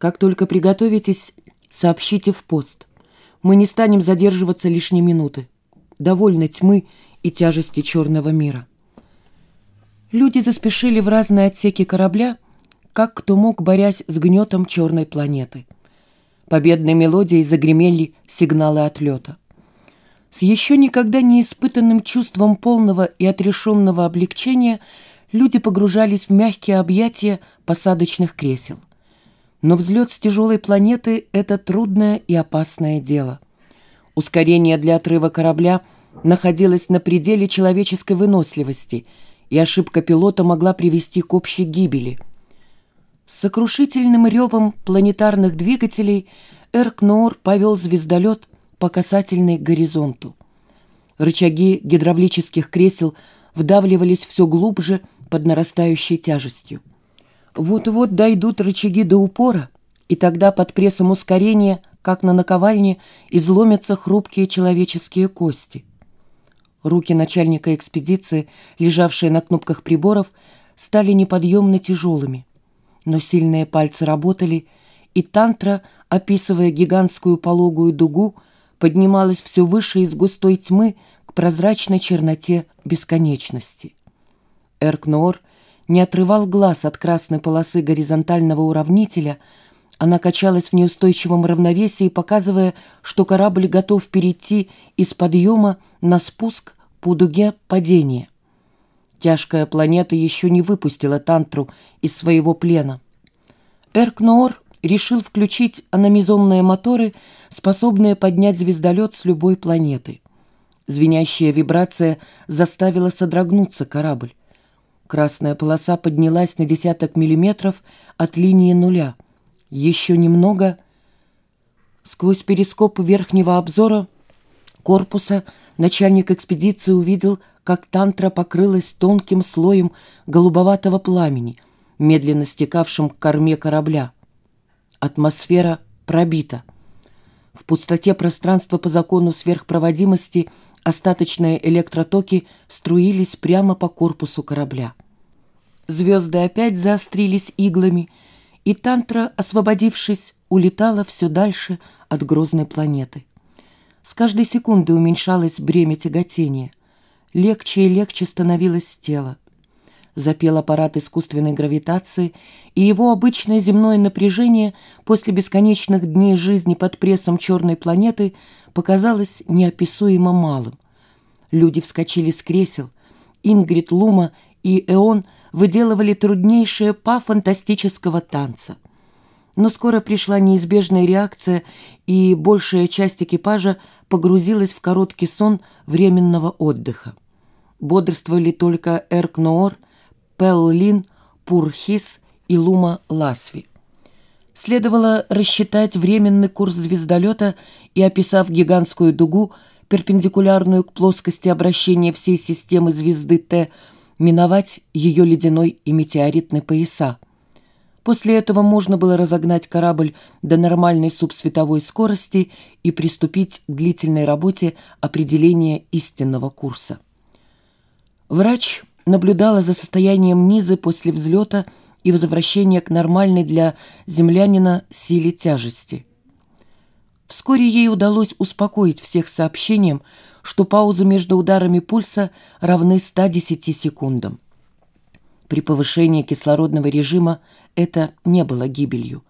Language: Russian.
Как только приготовитесь, сообщите в пост. Мы не станем задерживаться лишней минуты. Довольно тьмы и тяжести черного мира. Люди заспешили в разные отсеки корабля, как кто мог, борясь с гнетом черной планеты. Победной мелодией загремели сигналы отлета. С еще никогда не испытанным чувством полного и отрешенного облегчения люди погружались в мягкие объятия посадочных кресел. Но взлет с тяжелой планеты – это трудное и опасное дело. Ускорение для отрыва корабля находилось на пределе человеческой выносливости – и ошибка пилота могла привести к общей гибели. С сокрушительным ревом планетарных двигателей Эркноор повел звездолет по касательной горизонту. Рычаги гидравлических кресел вдавливались все глубже под нарастающей тяжестью. Вот-вот дойдут рычаги до упора, и тогда под прессом ускорения, как на наковальне, изломятся хрупкие человеческие кости. Руки начальника экспедиции, лежавшие на кнопках приборов, стали неподъемно тяжелыми. Но сильные пальцы работали, и тантра, описывая гигантскую пологую дугу, поднималась все выше из густой тьмы к прозрачной черноте бесконечности. Эркноор не отрывал глаз от красной полосы горизонтального уравнителя, она качалась в неустойчивом равновесии, показывая, что корабль готов перейти из подъема на спуск по дуге падения. Тяжкая планета еще не выпустила Тантру из своего плена. Эркноор решил включить аномизонные моторы, способные поднять звездолет с любой планеты. Звенящая вибрация заставила содрогнуться корабль. Красная полоса поднялась на десяток миллиметров от линии нуля. Еще немного. Сквозь перископ верхнего обзора корпуса начальник экспедиции увидел, как тантра покрылась тонким слоем голубоватого пламени, медленно стекавшим к корме корабля. Атмосфера пробита. В пустоте пространства по закону сверхпроводимости остаточные электротоки струились прямо по корпусу корабля. Звезды опять заострились иглами, и Тантра, освободившись, улетала все дальше от грозной планеты. С каждой секунды уменьшалось бремя тяготения. Легче и легче становилось тело. Запел аппарат искусственной гравитации, и его обычное земное напряжение после бесконечных дней жизни под прессом черной планеты показалось неописуемо малым. Люди вскочили с кресел. Ингрид, Лума и Эон выделывали труднейшее па фантастического танца — но скоро пришла неизбежная реакция, и большая часть экипажа погрузилась в короткий сон временного отдыха. Бодрствовали только Эркноор, Пеллин, Пурхис и Лума Ласви. Следовало рассчитать временный курс звездолета и, описав гигантскую дугу, перпендикулярную к плоскости обращения всей системы звезды Т, миновать ее ледяной и метеоритный пояса. После этого можно было разогнать корабль до нормальной субсветовой скорости и приступить к длительной работе определения истинного курса. Врач наблюдала за состоянием Низы после взлета и возвращения к нормальной для землянина силе тяжести. Вскоре ей удалось успокоить всех сообщением, что паузы между ударами пульса равны 110 секундам. При повышении кислородного режима это не было гибелью.